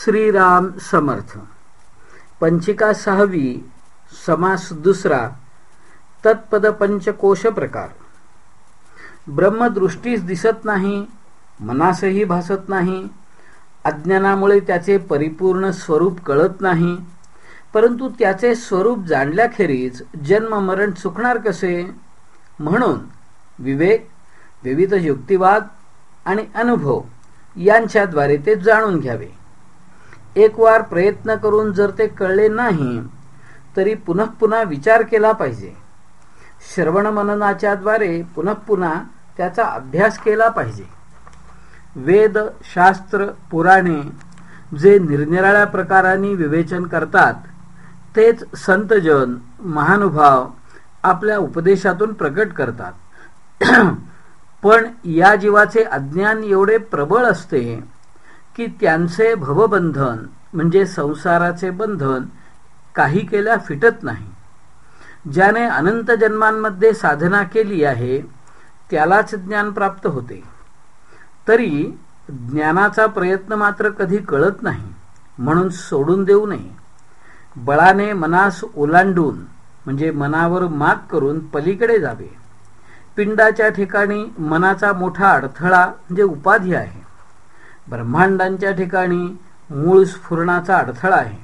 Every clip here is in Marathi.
श्रीराम समर्थ. पंचिका सहावी समास दुसरा तत्पद पंचकोश प्रकार. ब्रह्मदृष्टीस दिसत नाही मनासही भासत नाही अज्ञानामुळे त्याचे परिपूर्ण स्वरूप कळत नाही परंतु त्याचे स्वरूप जाणल्याखेरीज जन्म मरण चुकणार कसे? म्हणून विवेक विविध युक्तिवाद आणि अनुभव यांच्याद्वारे ते जाणून घ्यावे. एक वार प्रयत्न करून जर ते कळले नाही तरी पुनः पुन्हा विचार केला पाहिजे. श्रवण मननाच्या द्वारे पुनः पुन्हा त्याचा अभ्यास केला पाहिजे. वेद शास्त्र पुराणे जे निरनिराळ्या प्रकारांनी विवेचन करतात तेच संतजन महानुभाव आपल्या उपदेशातून प्रकट करतात. पण या जीवाचे अज्ञान एवढे प्रबळ असते की त्यांचे भवबंधन म्हणजे संसाराचे बंधन काही केल्या फिटत नाही. ज्याने अनंत जन्मांमध्ये साधना केली आहे त्यालाच ज्ञान प्राप्त होते. तरी ज्ञानाचा प्रयत्न मात्र कधी कळत नाही म्हणून सोडून देऊ नये. बळाने मनास ओलांडून म्हणजे मनावर मात करून पलीकडे जावे. पिंडाच्या ठिकाणी मनाचा मोठा अडथळा म्हणजे उपाधी आहे. ब्रह्मांडांच्या ठिकाणी मूळ स्फुरणाचा अडथळा आहे.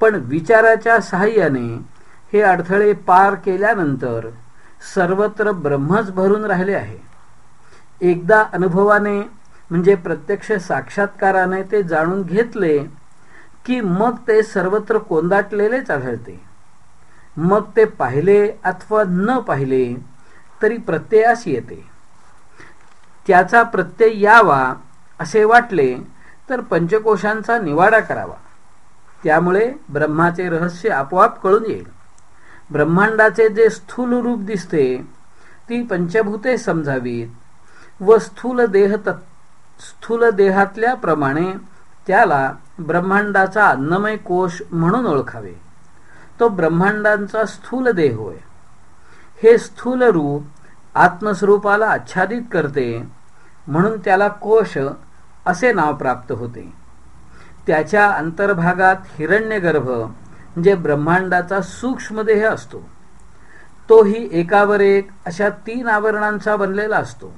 पण विचाराच्या सहाय्याने हे अडथळे पार केल्यानंतर सर्वत्र ब्रह्मच भरून राहिले आहे. एकदा अनुभवाने म्हणजे प्रत्यक्ष साक्षात्काराने ते जाणून घेतले की मग ते सर्वत्र कोंदाटलेलेच आढळते. मग ते पाहिले अथवा न पाहिले तरी प्रत्ययास येते. त्याचा प्रत्यय यावा असे वाटले तर पंचकोशांचा निवाडा करावा. त्यामुळे ब्रह्माचे रहस्य आपोआप कळून येईल. ब्रह्मांडाचे जे स्थूल रूप दिसते ती पंचभूते समजावीत व स्थूल देह स्थूल देहातल्या प्रमाणे त्याला ब्रह्मांडाचा अन्नमय कोश म्हणून ओळखावे. तो ब्रह्मांडांचा स्थूल देह होय. हे स्थूल रूप आत्मस्वरूपाला आच्छादित करते म्हणून त्याला कोश असे नाव प्राप्त होते. त्याच्या अंतर्भागात हिरण्यगर्भ म्हणजे ब्रह्मांडाचा सूक्ष्मदेह असतो. तोही एकावर एक अशा तीन आवरणांचा बनलेला असतो.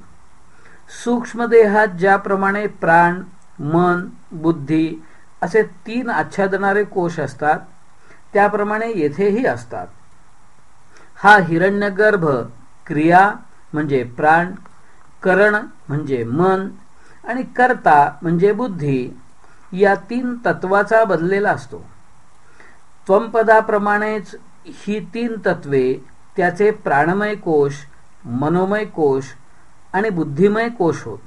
सूक्ष्म देहात ज्याप्रमाणे प्राण मन बुद्धी असे तीन आच्छादनारे कोश असतात त्याप्रमाणे येथेही असतात. हा हिरण्यगर्भ क्रिया म्हणजे प्राण करण म्हणजे मन आणि कर्ता म्हणजे बुद्धी या तीन तत्वाचा बदलेला असतो. त्वंपदाप्रमाणेच ही तीन तत्वे त्याचे प्राणमय कोश मनोमय कोश आणि बुद्धिमय कोश होत.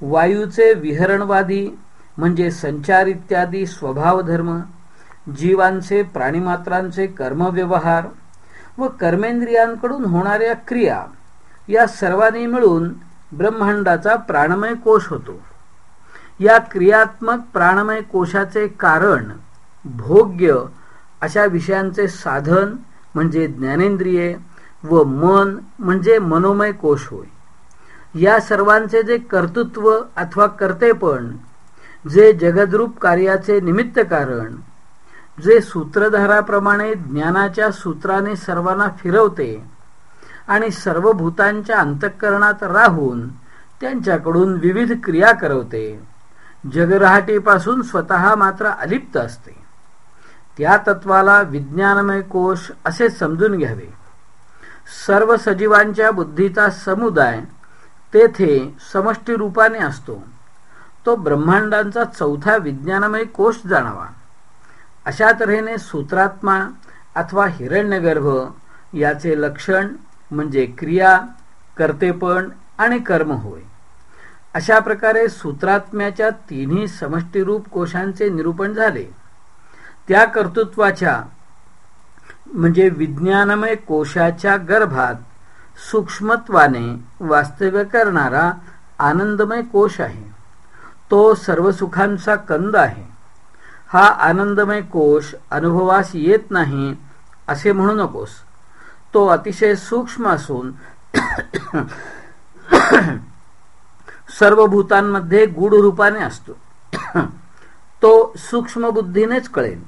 वायूचे विहरणवादी म्हणजे संचार इत्यादी स्वभावधर्म जीवांचे प्राणीमात्रांचे कर्मव्यवहार व कर्मेंद्रियांकडून होणाऱ्या क्रिया या सर्वांनी मिळून ब्रह्मांडाचा प्राणमय कोश होतो. या क्रियात्मक प्राणमय कोशाचे कारण भोग्य अशा विषयांचे साधन म्हणजे ज्ञानेंद्रिये व मन म्हणजे मनोमय कोश होय. या सर्वांचे जे कर्तृत्व अथवा कर्तेपण जे जगद्रूप कार्याचे निमित्त कारण जे सूत्रधाराप्रमाणे ज्ञानाच्या सूत्राने सर्वांना फिरवते आणि सर्व भूतांच्या अंतःकरणात राहून त्यांच्याकडून विविध क्रिया करवते. जगरहाटीपासून स्वतः मात्र अलिप्त असते. त्या तत्वाला विज्ञानमय कोश असे समजून घ्यावे. सर्व सजीवांच्या बुद्धीचा समुदाय तेथे समष्टी रूपाने असतो. तो ब्रह्मांडांचा चौथा विज्ञानमय कोश जाणावा. अशा तऱ्हेने सूत्रात्मा अथवा हिरण्यगर्भ याचे लक्षण म्हणजे क्रिया कर्तेपण आणि कर्म होय. अशा प्रकारे सूत्रात्म्याच्या तिन्ही समष्टीरूप कोशांचे निरूपण झाले. त्या कर्तृत्वाच्या म्हणजे विज्ञानमय कोशाच्या गर्भात सूक्ष्मत्वाने वास्तव्य करणारा आनंदमय कोश आहे. तो सर्व सुखांचा कंद आहे. हा आनंदमय कोश अनुभवास येत नाही असे म्हणू नकोस. तो अतिशय सूक्ष्म असून सर्व भूतांमध्ये गूढ रूपाने असतो. तो सूक्ष्म बुद्धीनेच कळेल.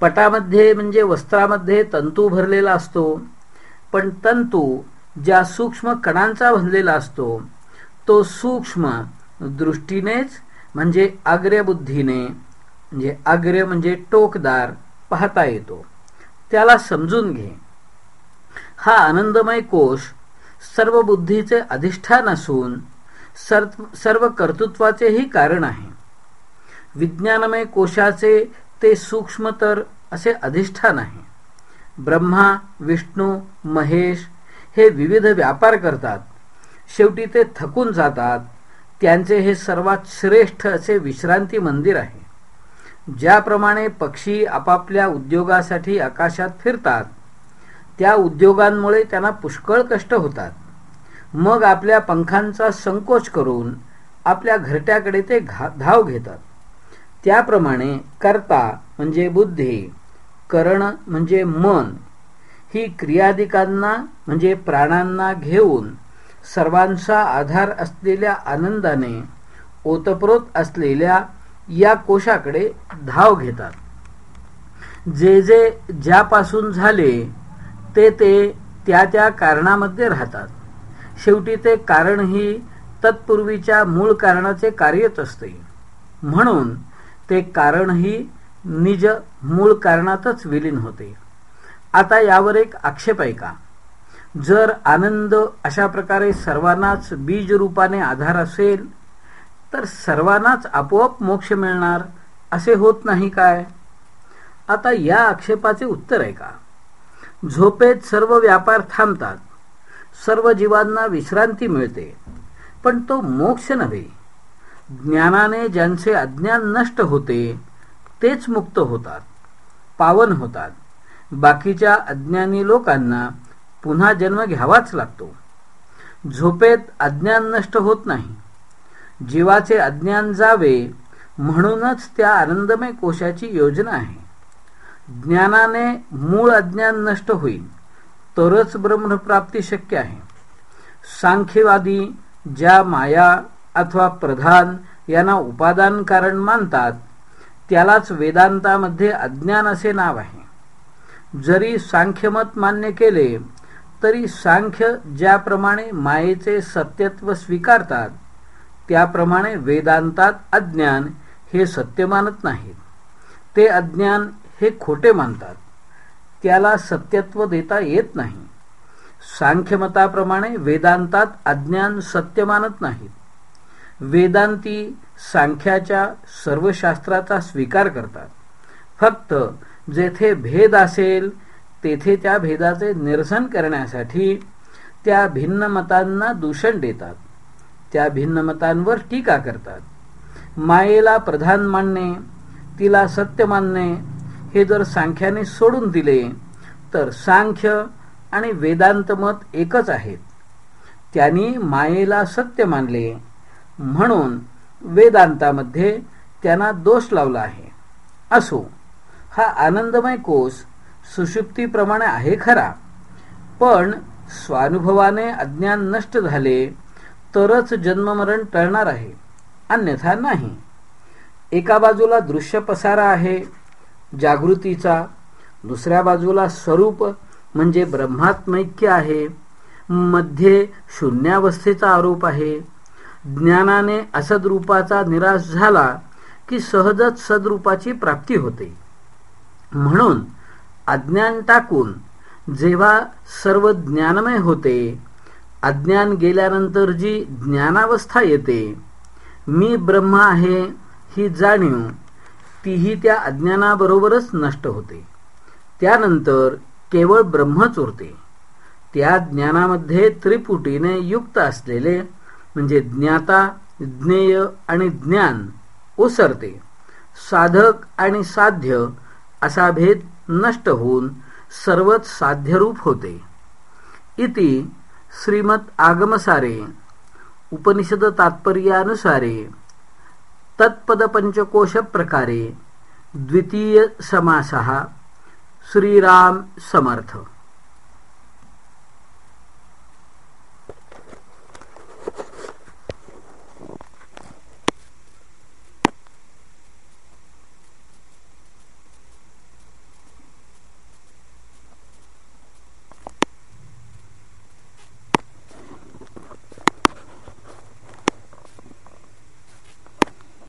पटामध्ये म्हणजे वस्त्रामध्ये तंतू भरलेला असतो पण तंतू ज्या सूक्ष्म कणांचा भरलेला असतो तो सूक्ष्म दृष्टीनेच म्हणजे आग्र्यबुद्धीने म्हणजे आग्र्य म्हणजे टोकदार पाहता येतो. त्याला समजून घे. हा आनंदमय कोश सर्व बुद्धीचे अधिष्ठान असून सर्व कर्तृत्वाचेही कारण आहे. विज्ञानमय कोशाचे ते सूक्ष्मतर असे अधिष्ठान आहे. ब्रह्मा विष्णू महेश हे विविध व्यापार करतात. शेवटी ते थकून जातात. त्यांचे हे सर्वात श्रेष्ठ असे विश्रांती मंदिर आहे. ज्याप्रमाणे पक्षी आपापल्या उद्योगासाठी आकाशात फिरतात त्या उद्योगांमुळे त्यांना पुष्कळ कष्ट होतात. मग आपल्या पंखांचा संकोच करून आपल्या घरट्याकडे ते धाव घेतात. त्याप्रमाणे कर्ता म्हणजे बुद्धी करण म्हणजे मन ही क्रियादिकांना म्हणजे प्राणांना घेऊन सर्वांचा आधार असलेल्या आनंदाने ओतप्रोत असलेल्या या कोशाकडे धाव घेतात. जे जे ज्यापासून झाले ते ते त्या त्या कारणामध्ये राहतात. शेवटी ते कारण ही तत्पूर्वीच्या मूळ कारणाचे कार्यच असते. म्हणून ते कारणही निज मूळ कारणातच विलीन होते. आता यावर एक आक्षेप आहे का? जर आनंद अशा प्रकारे सर्वांनाच बीज रूपाने आधार असेल तर सर्वांनाच आपोआप मोक्ष मिळणार असे होत नाही काय? आता या आक्षेपाचे उत्तर आहे का? झोपेत सर्व व्यापार थांबतात. सर्व जीवांना विश्रांती मिळते. पण तो मोक्ष नव्हे. ज्ञानाने ज्यांचे अज्ञान नष्ट होते तेच मुक्त होतात पावन होतात. बाकीच्या अज्ञानी लोकांना पुन्हा जन्म घ्यावाच लागतो. झोपेत अज्ञान नष्ट होत नाही. जीवाचे अज्ञान जावे म्हणूनच त्या आनंदमय कोशाची योजना आहे. ज्ञानाने मूळ अज्ञान नष्ट होईल तरच ब्रह्मप्राप्ती शक्य आहे. सांख्यवादी ज्या माया अथवा प्रधान यांना उपादान कारण मानतात त्यालाच वेदांतामध्ये अज्ञान असे नाव आहे. जरी सांख्यमत मान्य केले तरी सांख्य ज्याप्रमाणे मायेचे सत्यत्व स्वीकारतात त्याप्रमाणे वेदांतात अज्ञान हे सत्य मानत नाहीत. ते अज्ञान हे खोटे मानतात. त्याला सत्यत्व देता येत नाही. सांख्यमताप्रमाणे वेदांतात अज्ञान सत्य मानत नाहीत. वेदांती सांख्याच्या सर्व शास्त्राचा स्वीकार करतात. फक्त जेथे भेद असेल तेथे त्या भेदाचे निरसन करण्यासाठी त्या भिन्न मतांना दूषण देतात. त्या भिन्न मतांवर टीका करतात. मायेला प्रधान मानणे तिला सत्य मानणे हे जर सांख्याने सोडून दिले तर सांख्य आणि वेदांत मत एकच आहेत. त्यांनी मायेला सत्य मानले म्हणून वेदांतामध्ये त्यांना दोष लावला आहे. असो हा आनंदमय कोश सुषुप्तीप्रमाणे आहे खरा पण स्वानुभवाने अज्ञान नष्ट झाले तरच जन्ममरण टळणार आहे. अन्यथा नाही. एका बाजूला दृश्य पसारा आहे जागृतीचा. दुसऱ्या बाजूला स्वरूप म्हणजे ब्रह्मात्मैक्य आहे. मध्ये शून्यावस्थेचा आरोप आहे. ज्ञानाने असद्रूपाचा निराश झाला की सहजच सद्रूपाची प्राप्ती होते. म्हणून अज्ञान टाकून जेव्हा सर्व ज्ञानमय होते अज्ञान गेल्यानंतर जी ज्ञानावस्था येते मी ब्रह्म आहे ही जाणीव तीही त्या अज्ञानाबरोबरच नष्ट होते. त्यानंतर केवळ ब्रह्मच उरते त्या ज्ञानामध्ये त्रिपुटीने युक्त असलेले म्हणजे ज्ञाता ज्ञेय आणि ज्ञान ओसरते. साधक आणि साध्य असा भेद नष्ट होऊन सर्वच साध्यरूप होते. इति श्रीमत आगमसारे. उपनिषद तात्पर्यानुसारे. तत्पद पंचकोश प्रकारे द्वितीय श्रीराम समर्थ।